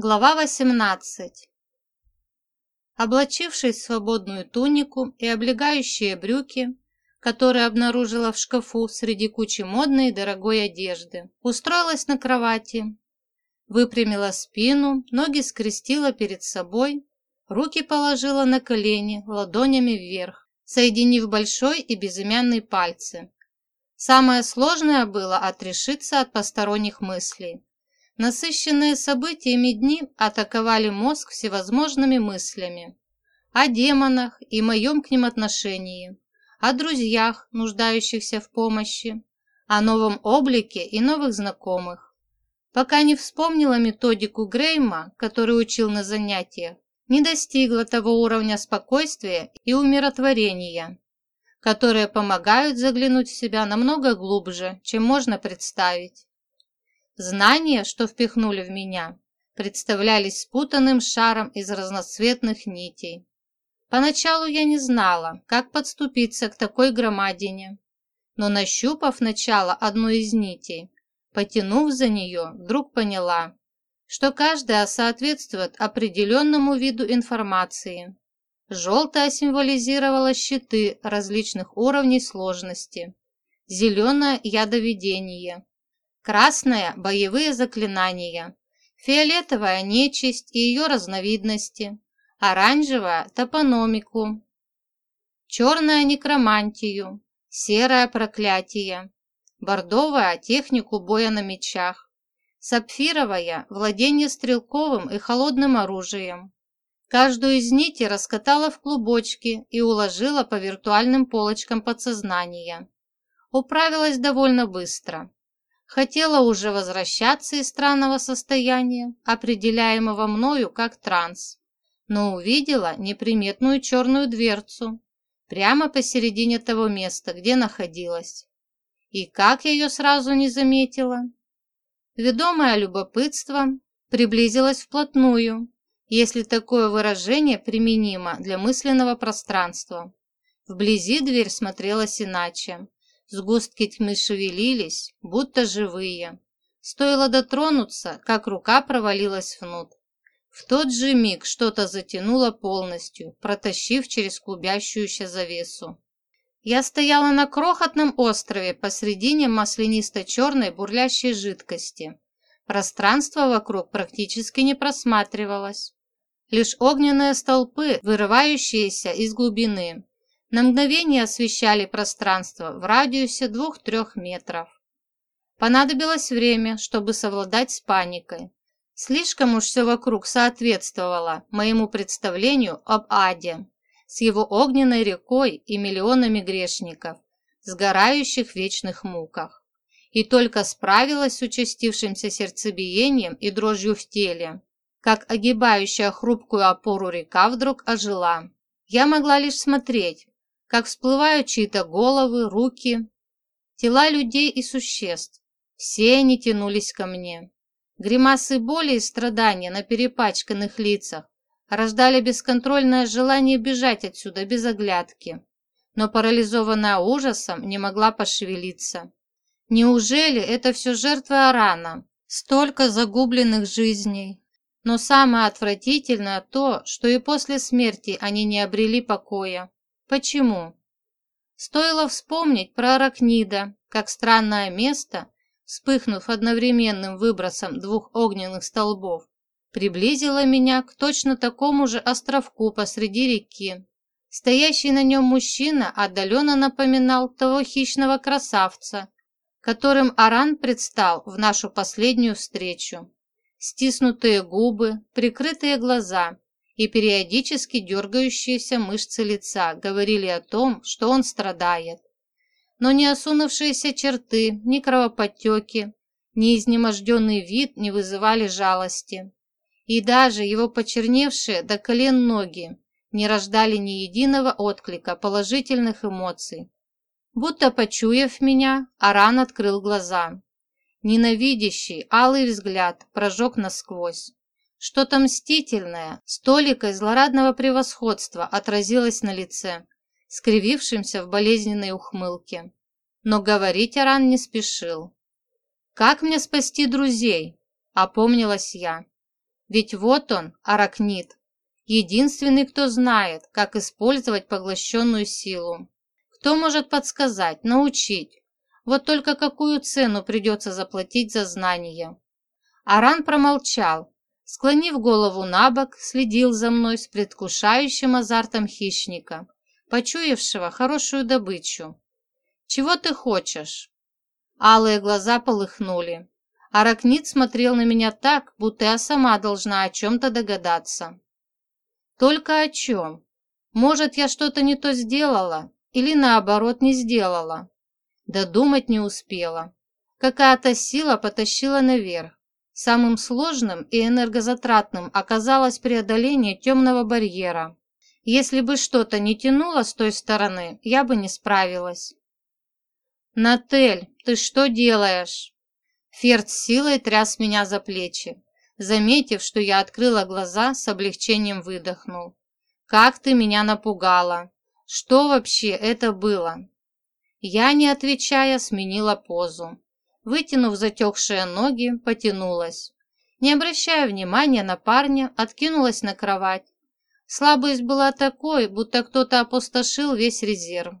Глава 18 Облачившись в свободную тунику и облегающие брюки, которые обнаружила в шкафу среди кучи модной и дорогой одежды, устроилась на кровати, выпрямила спину, ноги скрестила перед собой, руки положила на колени ладонями вверх, соединив большой и безымянный пальцы. Самое сложное было отрешиться от посторонних мыслей. Насыщенные событиями дни атаковали мозг всевозможными мыслями. О демонах и моем к ним отношении, о друзьях, нуждающихся в помощи, о новом облике и новых знакомых. Пока не вспомнила методику Грейма, который учил на занятиях, не достигла того уровня спокойствия и умиротворения, которые помогают заглянуть в себя намного глубже, чем можно представить. Знания, что впихнули в меня, представлялись спутанным шаром из разноцветных нитей. Поначалу я не знала, как подступиться к такой громадине, но нащупав начало одной из нитей, потянув за нее, вдруг поняла, что каждая соответствует определенному виду информации. Желтая символизировала щиты различных уровней сложности, зеленая – ядоведение, Красная – боевые заклинания. Фиолетовая – нечисть и ее разновидности. Оранжевая – топономику. Черная – некромантию. Серая – проклятие. Бордовая – технику боя на мечах. Сапфировая – владение стрелковым и холодным оружием. Каждую из нитей раскатала в клубочки и уложила по виртуальным полочкам подсознания. Управилась довольно быстро. Хотела уже возвращаться из странного состояния, определяемого мною как транс, но увидела неприметную черную дверцу прямо посередине того места, где находилась. И как я ее сразу не заметила? Ведомая любопытством, приблизилась вплотную, если такое выражение применимо для мысленного пространства. Вблизи дверь смотрелась иначе. Сгустки тьмы шевелились, будто живые. Стоило дотронуться, как рука провалилась внутрь. В тот же миг что-то затянуло полностью, протащив через клубящуюся завесу. Я стояла на крохотном острове посредине маслянисто-черной бурлящей жидкости. Пространство вокруг практически не просматривалось. Лишь огненные столпы, вырывающиеся из глубины, на мгновение освещали пространство в радиусе двух-трех метров. Понадобилось время, чтобы совладать с паникой. Слишком уж все вокруг соответствовало моему представлению об аде с его огненной рекой и миллионами грешников, сгорающих в вечных муках. И только справилась с участившимся сердцебиением и дрожью в теле, как огибающая хрупкую опору река вдруг ожила. Я могла лишь смотреть, как всплывают чьи-то головы, руки, тела людей и существ. Все они тянулись ко мне. Гримасы боли и страдания на перепачканных лицах рождали бесконтрольное желание бежать отсюда без оглядки, но парализованная ужасом не могла пошевелиться. Неужели это все жертва Арана? Столько загубленных жизней. Но самое отвратительное то, что и после смерти они не обрели покоя. Почему? Стоило вспомнить про Аракнида, как странное место, вспыхнув одновременным выбросом двух огненных столбов, приблизило меня к точно такому же островку посреди реки. Стоящий на нем мужчина отдаленно напоминал того хищного красавца, которым Аран предстал в нашу последнюю встречу. Стиснутые губы, прикрытые глаза, и периодически дергающиеся мышцы лица говорили о том, что он страдает. Но ни осунувшиеся черты, ни кровоподтеки, ни изнеможденный вид не вызывали жалости. И даже его почерневшие до колен ноги не рождали ни единого отклика положительных эмоций. Будто почуяв меня, Аран открыл глаза. Ненавидящий, алый взгляд прожег насквозь. Что-то мстительное, столикой злорадного превосходства отразилось на лице, скривившимся в болезненной ухмылке. Но говорить Аран не спешил. «Как мне спасти друзей?» – опомнилась я. Ведь вот он, аракнит, единственный, кто знает, как использовать поглощенную силу. Кто может подсказать, научить? Вот только какую цену придется заплатить за знания? Аран промолчал, склонив голову на бок, следил за мной с предвкушающим азартом хищника, почуявшего хорошую добычу. «Чего ты хочешь?» Алые глаза полыхнули. Аракнит смотрел на меня так, будто я сама должна о чем-то догадаться. Только о чем? Может, я что-то не то сделала или наоборот не сделала? Додумать не успела. Какая-то сила потащила наверх. Самым сложным и энергозатратным оказалось преодоление темного барьера. Если бы что-то не тянуло с той стороны, я бы не справилась. «Натель, ты что делаешь?» Ферд силой тряс меня за плечи. Заметив, что я открыла глаза, с облегчением выдохнул. «Как ты меня напугала! Что вообще это было?» Я, не отвечая, сменила позу. Вытянув затекшие ноги, потянулась. Не обращая внимания на парня, откинулась на кровать. Слабость была такой, будто кто-то опустошил весь резерв.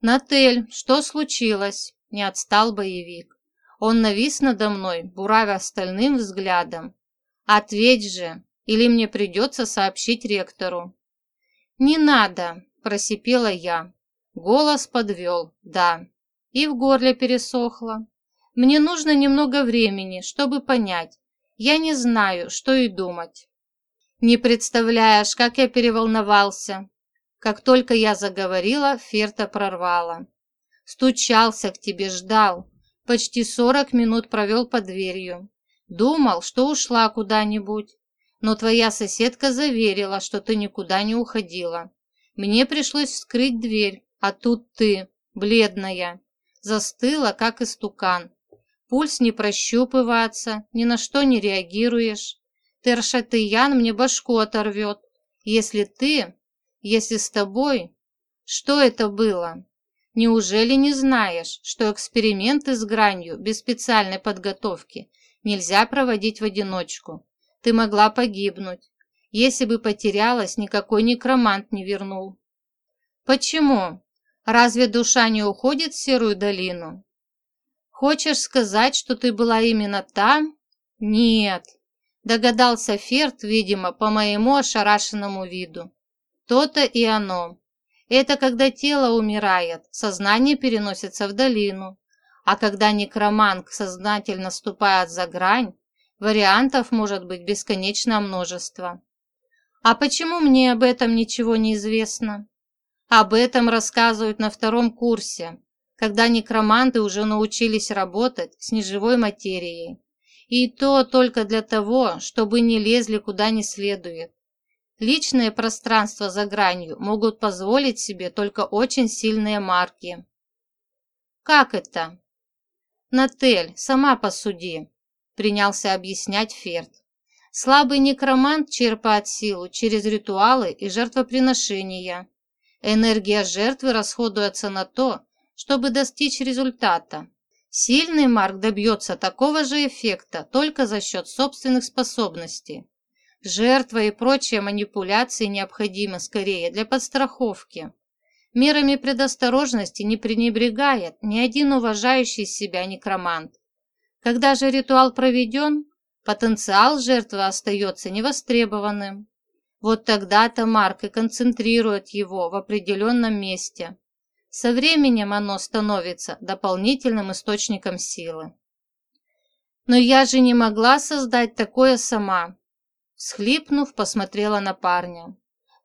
«Натель, что случилось?» – не отстал боевик. Он навис надо мной, буравя стальным взглядом. «Ответь же, или мне придется сообщить ректору». «Не надо», – просипела я. Голос подвел, да, и в горле пересохло. Мне нужно немного времени, чтобы понять. Я не знаю, что и думать. Не представляешь, как я переволновался. Как только я заговорила, Ферта прорвала. Стучался к тебе, ждал. Почти сорок минут провел под дверью. Думал, что ушла куда-нибудь. Но твоя соседка заверила, что ты никуда не уходила. Мне пришлось вскрыть дверь, а тут ты, бледная. Застыла, как истукан. Пульс не прощупывается, ни на что не реагируешь. Тершатыян мне башку оторвет. Если ты, если с тобой... Что это было? Неужели не знаешь, что эксперименты с гранью без специальной подготовки нельзя проводить в одиночку? Ты могла погибнуть. Если бы потерялась, никакой некромант не вернул. Почему? Разве душа не уходит в серую долину? Хочешь сказать, что ты была именно там? Нет. Догадался Ферд, видимо, по моему ошарашенному виду. То-то и оно. Это когда тело умирает, сознание переносится в долину. А когда некроманг сознательно ступает за грань, вариантов может быть бесконечное множество. А почему мне об этом ничего не известно? Об этом рассказывают на втором курсе, когда некроманты уже научились работать с неживой материей. И то только для того, чтобы не лезли куда не следует. Личное пространство за гранью могут позволить себе только очень сильные марки. Как это? Натель, сама посуди, принялся объяснять Ферд. Слабый некромант черпает силу через ритуалы и жертвоприношения. Энергия жертвы расходуется на то, чтобы достичь результата. Сильный марк добьется такого же эффекта только за счет собственных способностей. Жертва и прочие манипуляции необходимы скорее для подстраховки. Мерами предосторожности не пренебрегает ни один уважающий себя некромант. Когда же ритуал проведен, потенциал жертвы остается невостребованным. Вот тогда-то Марк и концентрирует его в определенном месте. Со временем оно становится дополнительным источником силы. Но я же не могла создать такое сама. Схлипнув, посмотрела на парня.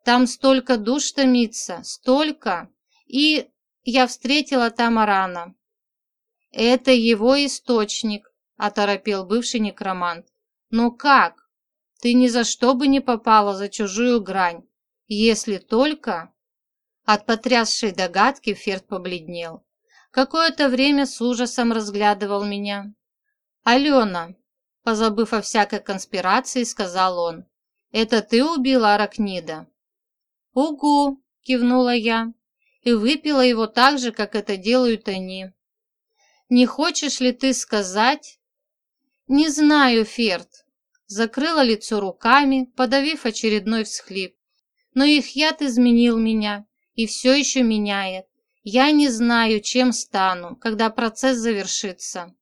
Там столько душ томится, столько. И я встретила там Арана. Это его источник, оторопел бывший некромант. Но как? Ты ни за что бы не попала за чужую грань, если только... От потрясшей догадки Ферд побледнел. Какое-то время с ужасом разглядывал меня. «Алена, Позабыв о всякой конспирации, сказал он. «Это ты убила Аракнида?» «Угу!» – кивнула я. «И выпила его так же, как это делают они». «Не хочешь ли ты сказать?» «Не знаю, Ферд. Закрыла лицо руками, подавив очередной всхлип. Но их яд изменил меня и все еще меняет. Я не знаю, чем стану, когда процесс завершится.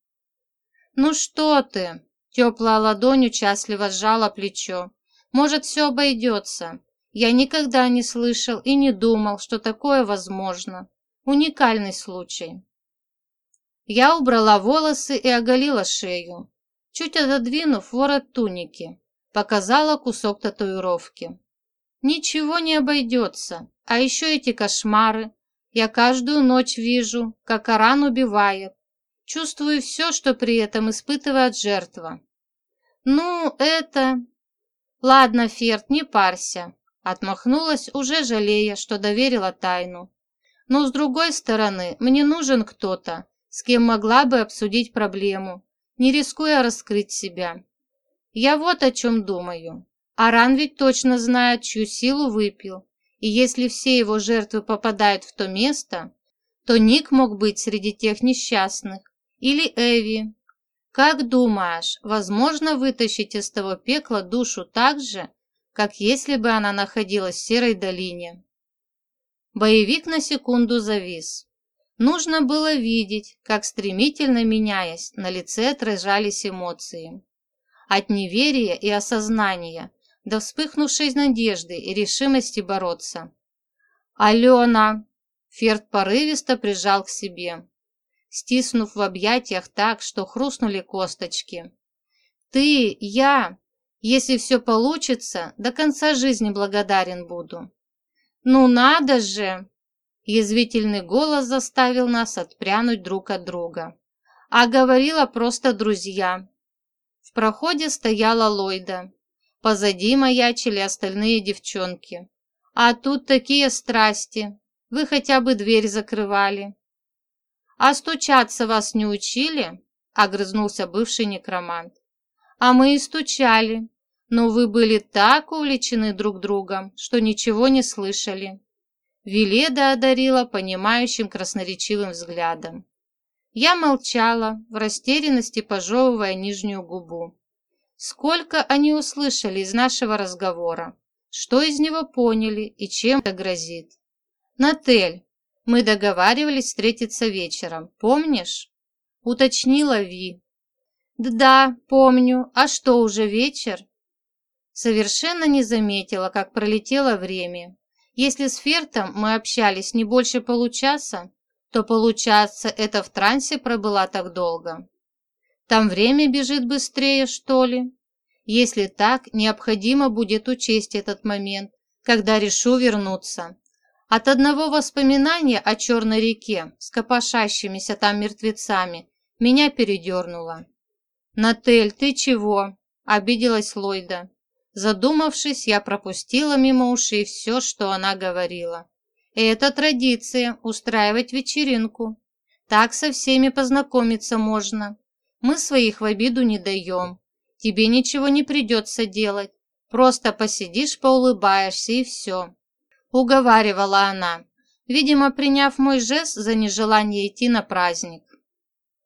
«Ну что ты?» – теплая ладонь участливо сжала плечо. «Может, все обойдется. Я никогда не слышал и не думал, что такое возможно. Уникальный случай». Я убрала волосы и оголила шею, чуть отодвинув ворот туники, показала кусок татуировки. Ничего не обойдется, а еще эти кошмары. Я каждую ночь вижу, как Аран убивает. Чувствую все, что при этом испытывает жертва. Ну, это... Ладно, Ферд, не парься. Отмахнулась, уже жалея, что доверила тайну. Но с другой стороны, мне нужен кто-то, с кем могла бы обсудить проблему, не рискуя раскрыть себя. Я вот о чем думаю. Аран ведь точно знает, чью силу выпил, и если все его жертвы попадают в то место, то Ник мог быть среди тех несчастных, или Эви. Как думаешь, возможно вытащить из того пекла душу так же, как если бы она находилась в Серой долине? Боевик на секунду завис. Нужно было видеть, как стремительно меняясь, на лице отражались эмоции. От неверия и осознания до вспыхнувшей надежды и решимости бороться. «Алена!» Ферд порывисто прижал к себе, стиснув в объятиях так, что хрустнули косточки. «Ты, я, если все получится, до конца жизни благодарен буду». «Ну надо же!» Язвительный голос заставил нас отпрянуть друг от друга. А говорила просто друзья. В проходе стояла Ллойда. Позади маячили остальные девчонки. А тут такие страсти. Вы хотя бы дверь закрывали. А стучаться вас не учили? Огрызнулся бывший некромант. А мы и стучали. Но вы были так увлечены друг другом, что ничего не слышали. Веледа одарила понимающим красноречивым взглядом. Я молчала, в растерянности пожевывая нижнюю губу. Сколько они услышали из нашего разговора, что из него поняли и чем это грозит. «Натель, мы договаривались встретиться вечером, помнишь?» Уточнила Ви. «Да, помню. А что, уже вечер?» Совершенно не заметила, как пролетело время. Если с Фертом мы общались не больше получаса, то, получается, это в трансе пробыла так долго. Там время бежит быстрее, что ли? Если так, необходимо будет учесть этот момент, когда решу вернуться. От одного воспоминания о Черной реке с копошащимися там мертвецами меня передернуло. «Натель, ты чего?» – обиделась Ллойда. Задумавшись, я пропустила мимо ушей все, что она говорила. Это традиция – устраивать вечеринку. Так со всеми познакомиться можно. Мы своих в обиду не даем. Тебе ничего не придется делать. Просто посидишь, поулыбаешься и все. Уговаривала она, видимо, приняв мой жест за нежелание идти на праздник.